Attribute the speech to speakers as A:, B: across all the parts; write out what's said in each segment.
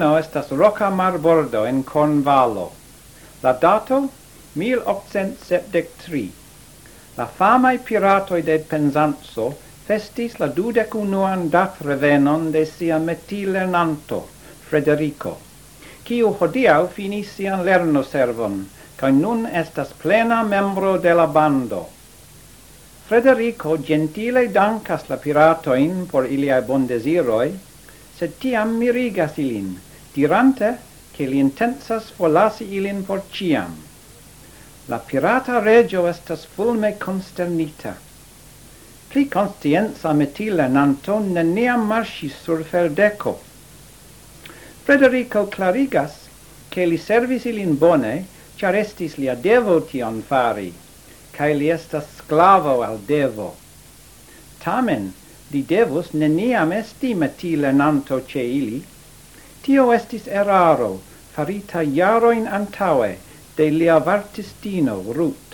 A: terreno estas roca marbordo en Cornvalo. La dato 1873. La famai piratoi de Penzanzo festis la dudec unuan dat revenon de sia metilernanto, Frederico, quiu hodiau finis sian lerno servon, cae nun estas plena membro de la bando. Frederico gentile dancas la piratoin por iliae bondesiroi, sed tiam mirigas ilin, dirante che li intensas forlasi ilin por ciam. La pirata regio estas fulme consternita. Pli conscienza metile nanto neniam marcis sur feldeco. Frederico clarigas che li servis ilin bone, char estis lia devo tion fari, cae li estas sclavo al devo. Tamen, li devus neniam esti metilernanto ce ili, Tio estis eraro, farita jaroin antaue, de lia vartistino Ruth.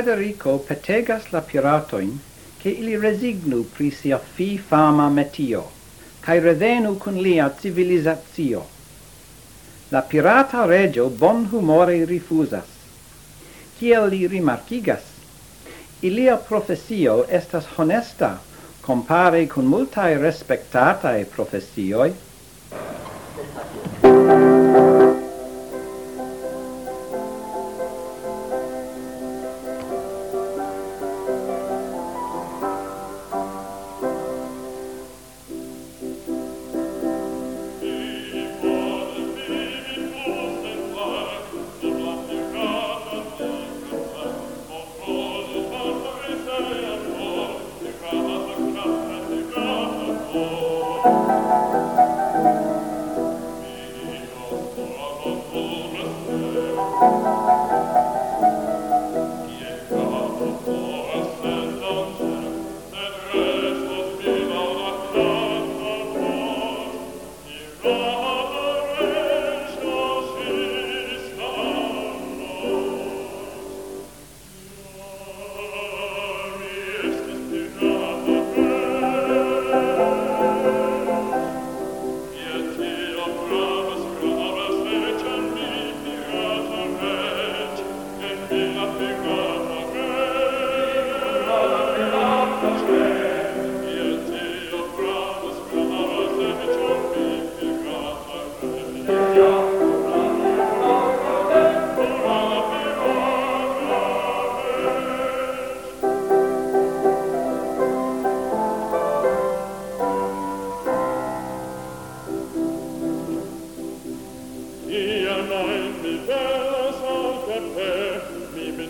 A: Frederico petegas la piratoin che ili resignu pri sia fi fama metio, cae revenu cun lia civilizatio. La pirata regio bon humore rifusas. Ciel li rimarcigas, ilia profesio estas honesta compare cun multae respectatae profesioi,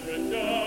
B: children die.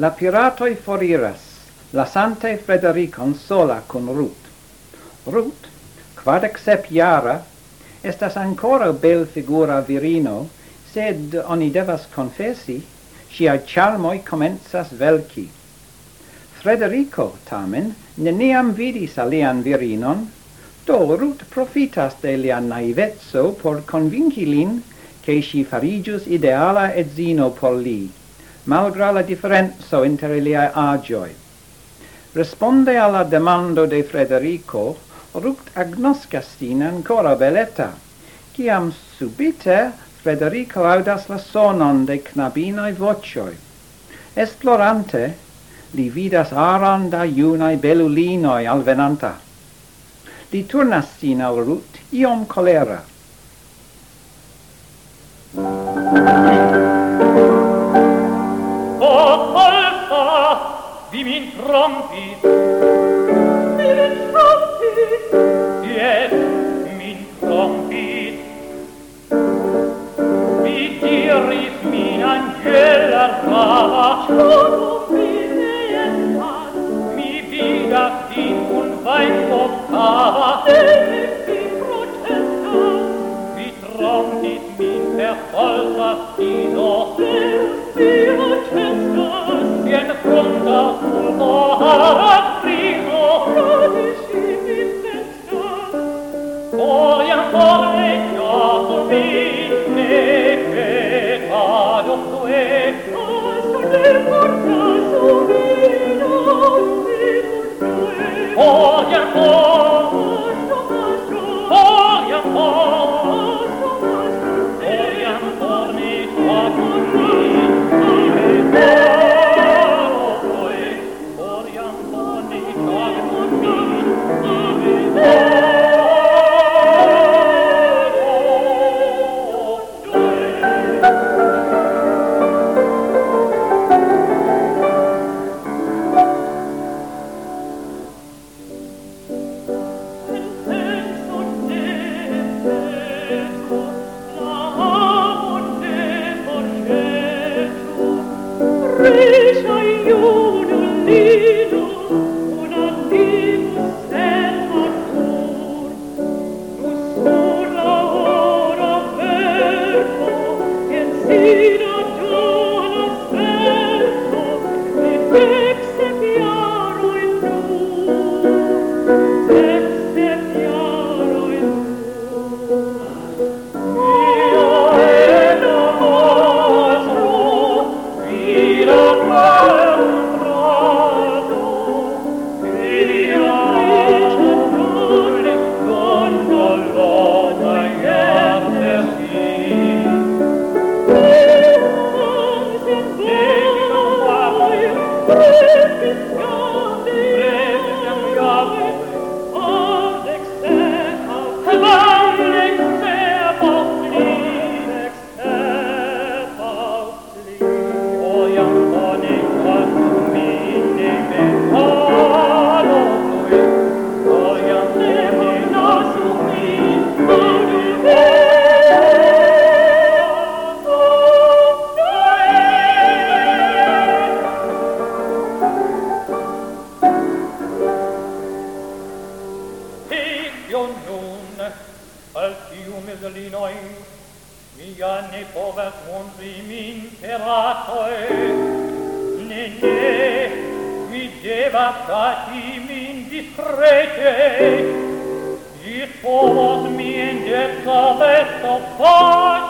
C: La piratoi foriras, lasante Fredericon sola con Ruth. Ruth, quad excep jara, estas ancora bel figura virino, sed oni devas confessi, siae charmoi comenzas velci. Frederico, tamen, neniam vidis alian virinon, do Ruth profitas de lia naivezzo por convinci lin che si farigius ideala et zino por li malgra la differenzo inter iliae agioi. Responde alla demando de Frederico, ruct agnoscastin ancora beleta, ciam subite Frederico audas la sonon de knabinae vocioi. Esplorante, li vidas aran da iunae belulinoi alvenanta. Li turnas sin al rut iom colera.
A: di min trompi di min trompi yes min trompi mi diris min angela rava. Trompi levantatim indiscrete, discomos mi
D: in depta vesto fat,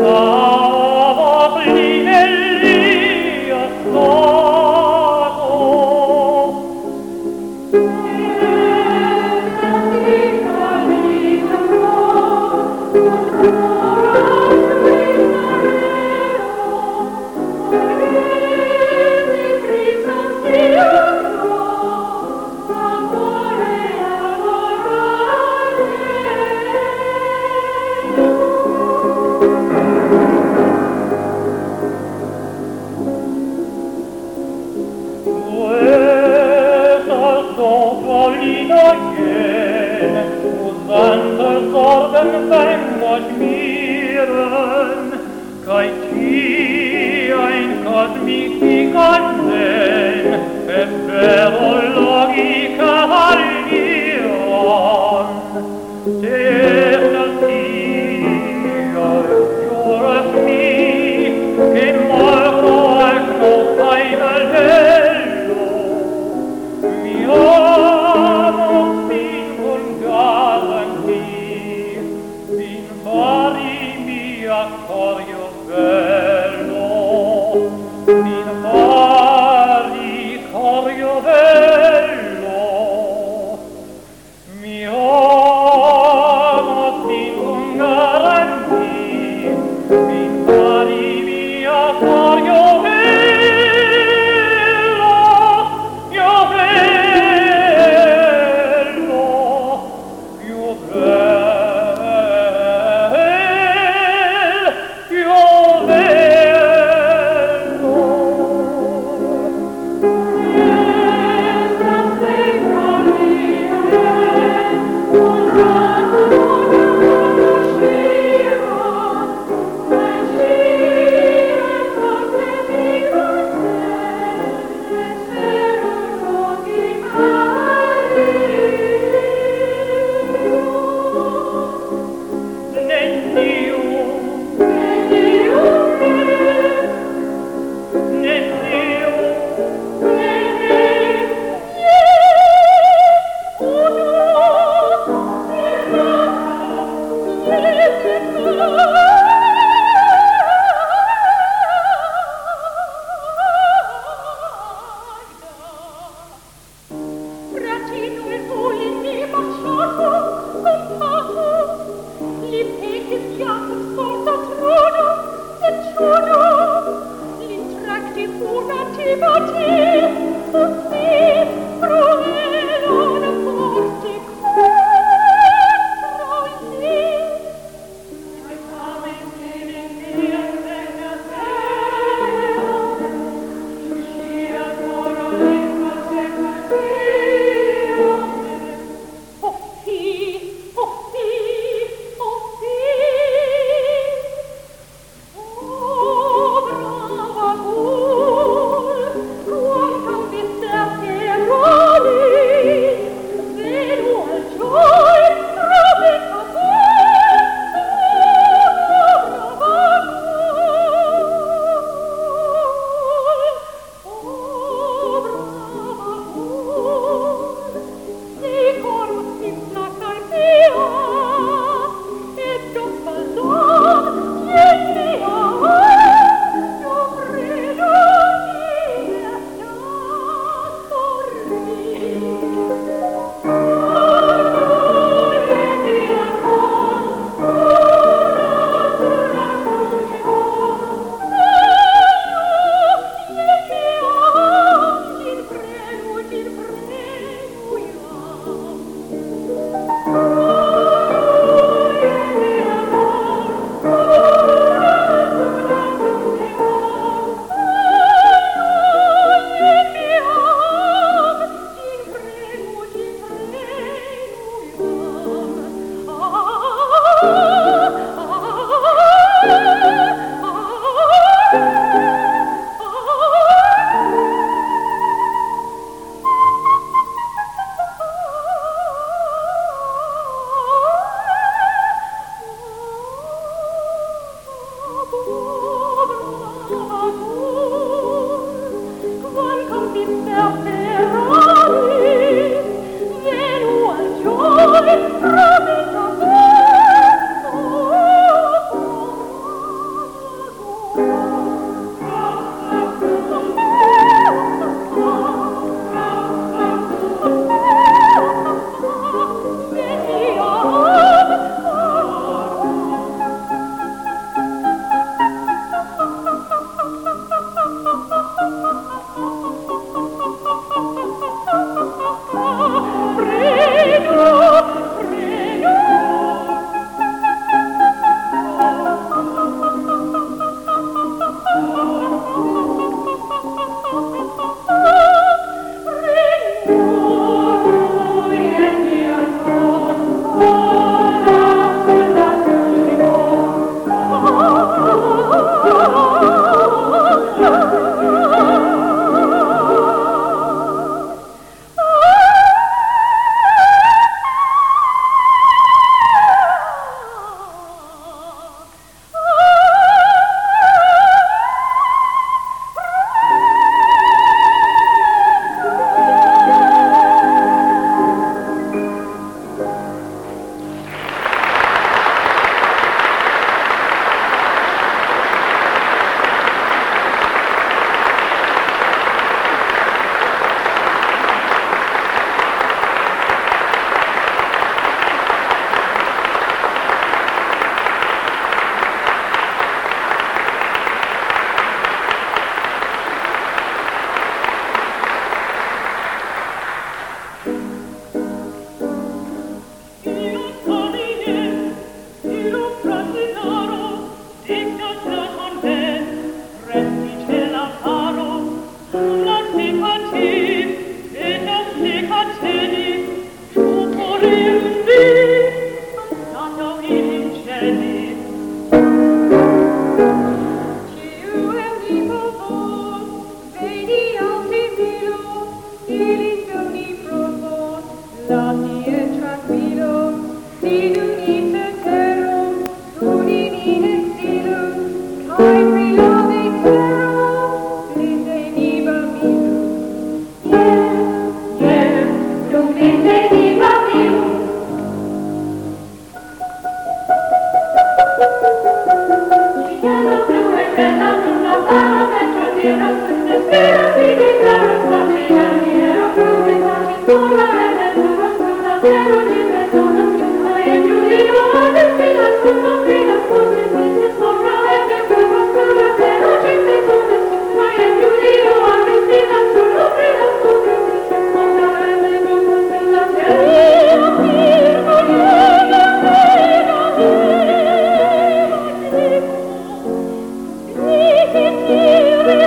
D: Oh.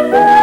D: River.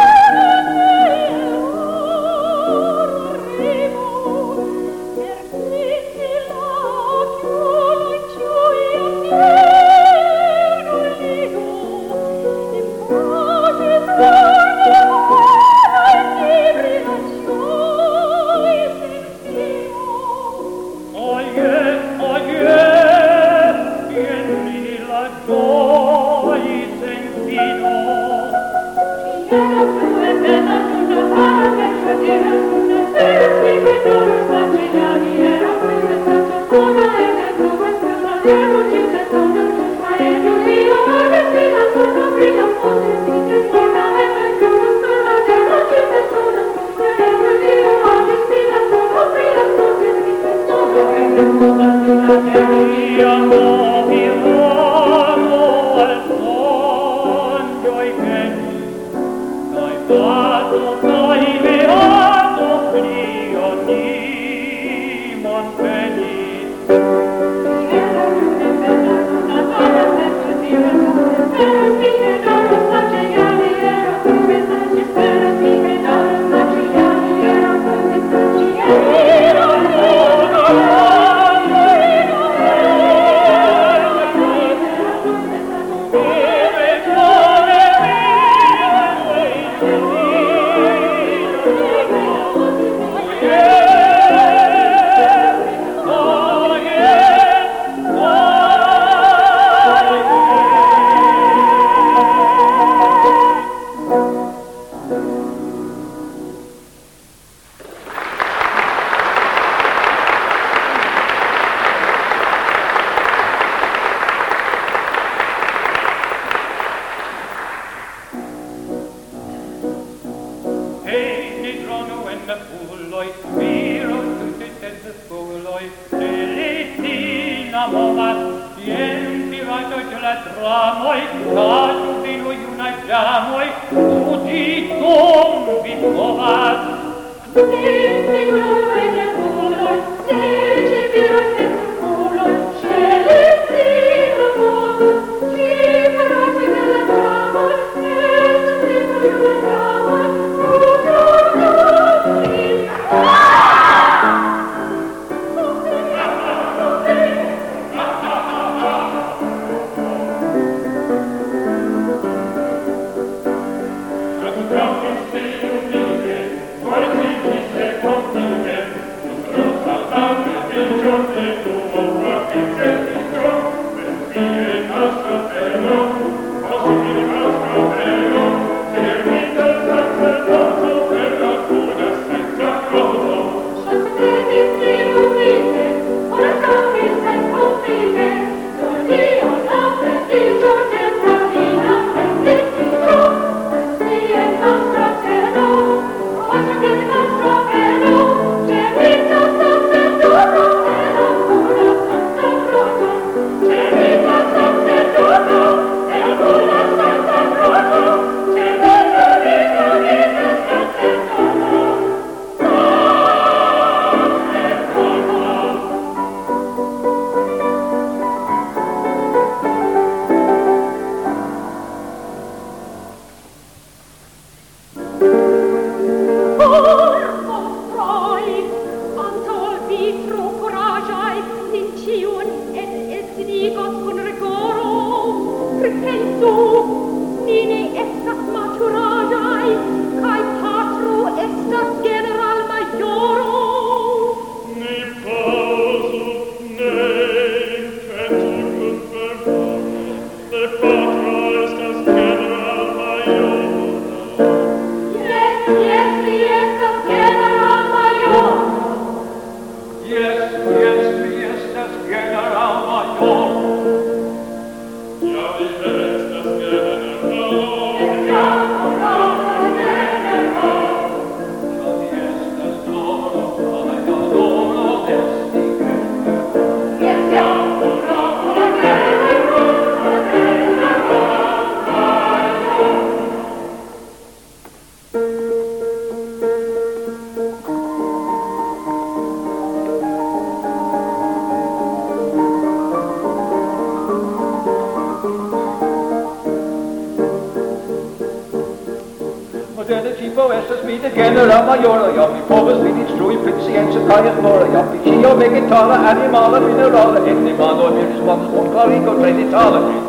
D: totale animale minerale in di
E: mano virtuos un carico genitale.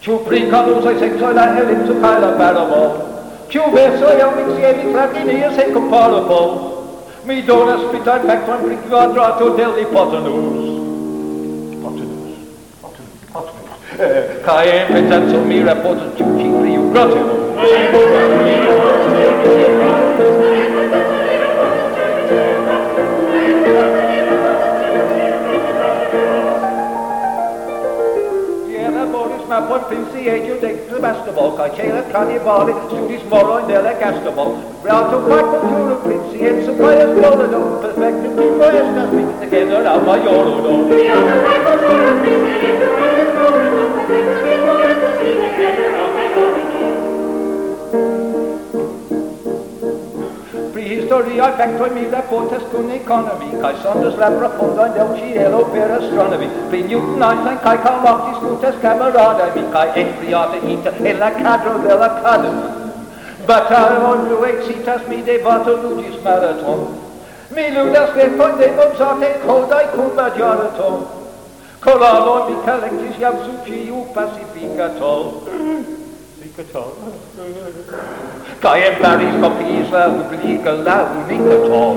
E: Ciu pricadusa e sexo la ellipso cae la paramo ciu verso e un mixie di tragedie se comparabo. mi donas spitai pectram pri quadrato dell'ipotenus. Ipotenus? Ipotenus. Ipotenus cae in pensanzo mi reportus ciu cingri u gratinus kapott filmsziégyül, de külmesztomok, a csélet kannibali, szülis morony, de legesztomok. Rátok vágnak tőlük filmsziét, szabályos bolodom, perfektum, kifolyos teszmi, de kérdőr a majorodom. Rátok vágnak tőlük filmsziét, szabályos bolodom, perfektum, kifolyos teszmi, Historia factoi mille potes cun economi, cae sondas la profunda del cielo per astronomi, pli Newton, Einstein, cae Karl Locke discutes camaradae mi, cae estriate inter e la cadro de la cadro. Batalon exitas mi de bato ludis maraton, mi ludas de fonde mozate codai cum majaraton, colalo mi calectis iam su ciu pacificator. katana. Kajem Paris, Papiza, Oblika, La Unica, Tom.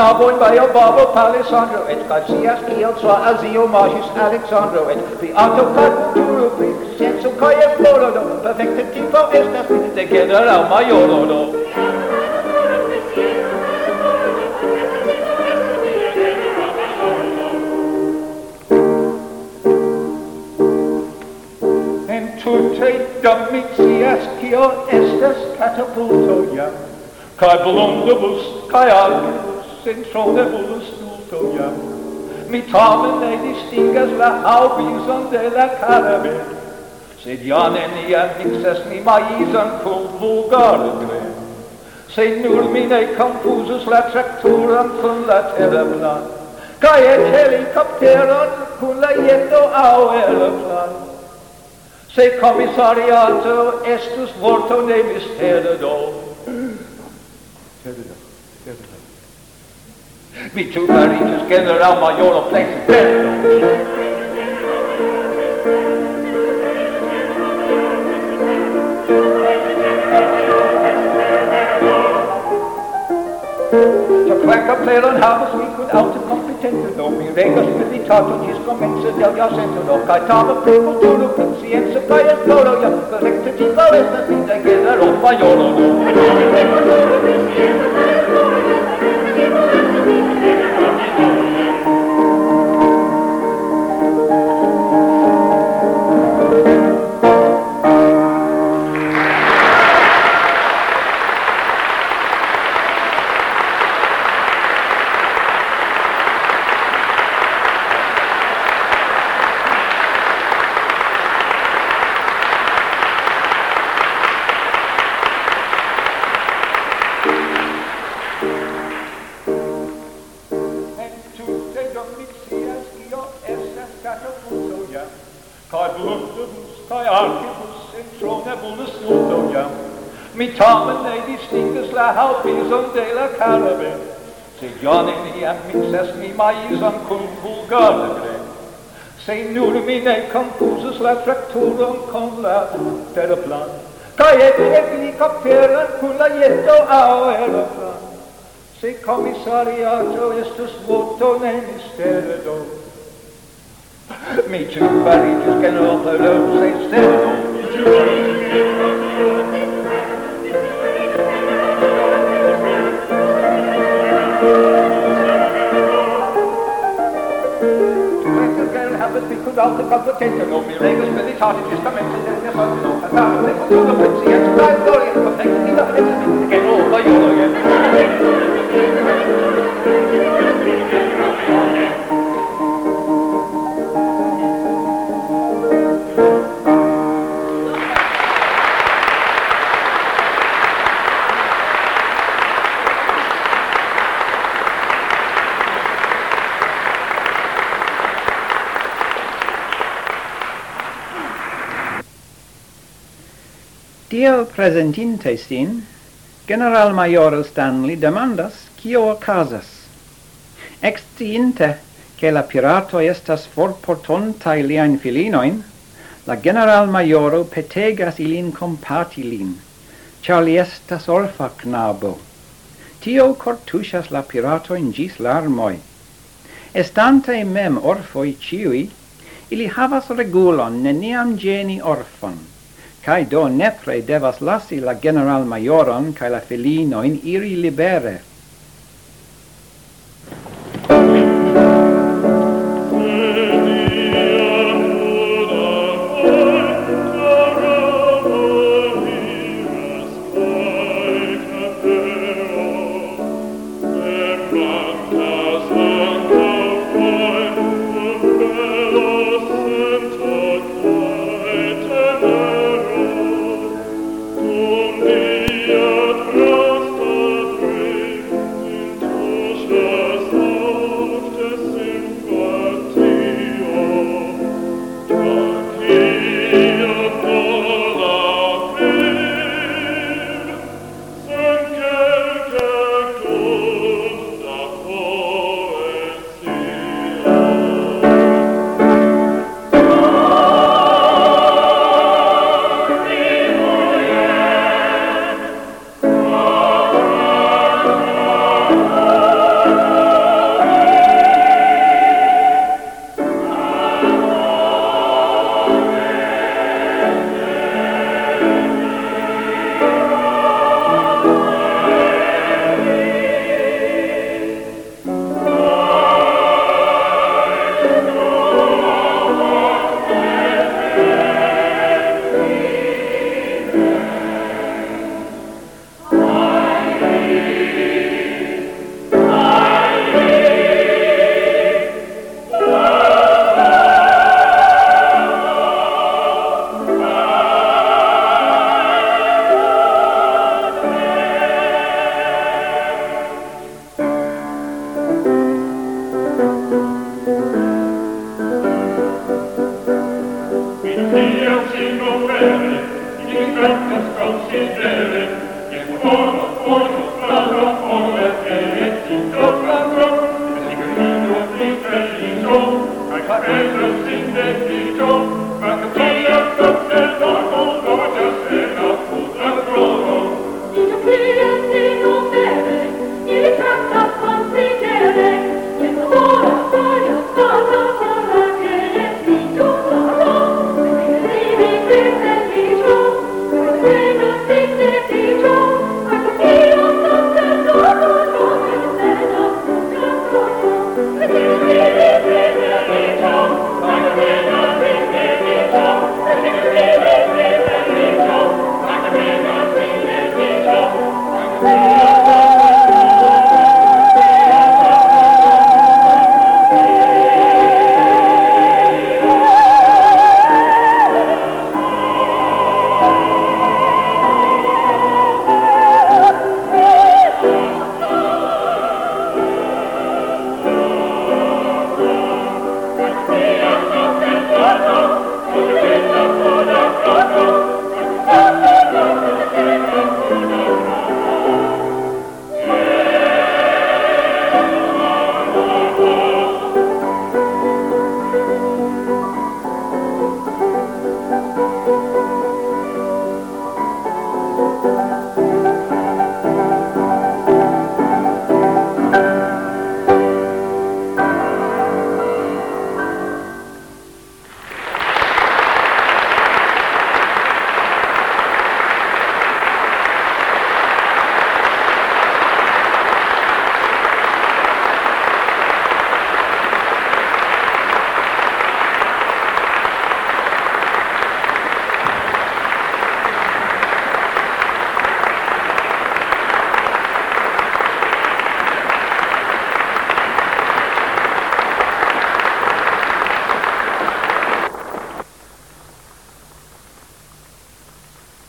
E: knabo in baio babo palesandro et garcias kiel sua azio magis alexandro et vi auto caturo vi senso cae florodo perfecte tipo estas vi de general maiorodo Entute domitias kiel estas catapulto ja, cae blondobus, cae alge, sentrone volus stulto iam. Mi tamen ne distingas la haubison de la caramel, sed ja neniam mixas mi maizan cum vulgar grem. Se nur mi ne confusus la tracturam cum la terablan, cae et helicopteron cum la iendo au aeroplan. Se commissariato estus vorto ne misteredo, do. Be two married together, I'm a your place better. fair and harvest week without a competent no mi regas militato gis commence del gasento no caetano and turno princienza caia floro ja correcte di foresta sin da che la roba io non fixes maisan cum vulgare se nur mi ne confusus la fracturum con la teraplan cae et replica pera cum la ieto ao aeroplan. Se commissariato estus voto ne misteredo mi ciubarigis per lo se stedo mi ciubarigis could alter computation, or be regals with his heart, it is commences in the sun, or a thousand people through the which
C: he express glorious complexity of entity, again, all you again. presentinte sin, General Majoro Stanley demandas cio ocasas. Exciinte che la pirato estas forportontai liain filinoin, la General Majoro petegas ilin compati lin, char li estas orfa knabo. Tio cortushas la pirato in gis larmoi. Estante mem orfoi ciui, ili havas regulon neniam geni orfon kai do nepre devas lasi la generalmajoron kai la filinoin iri libere.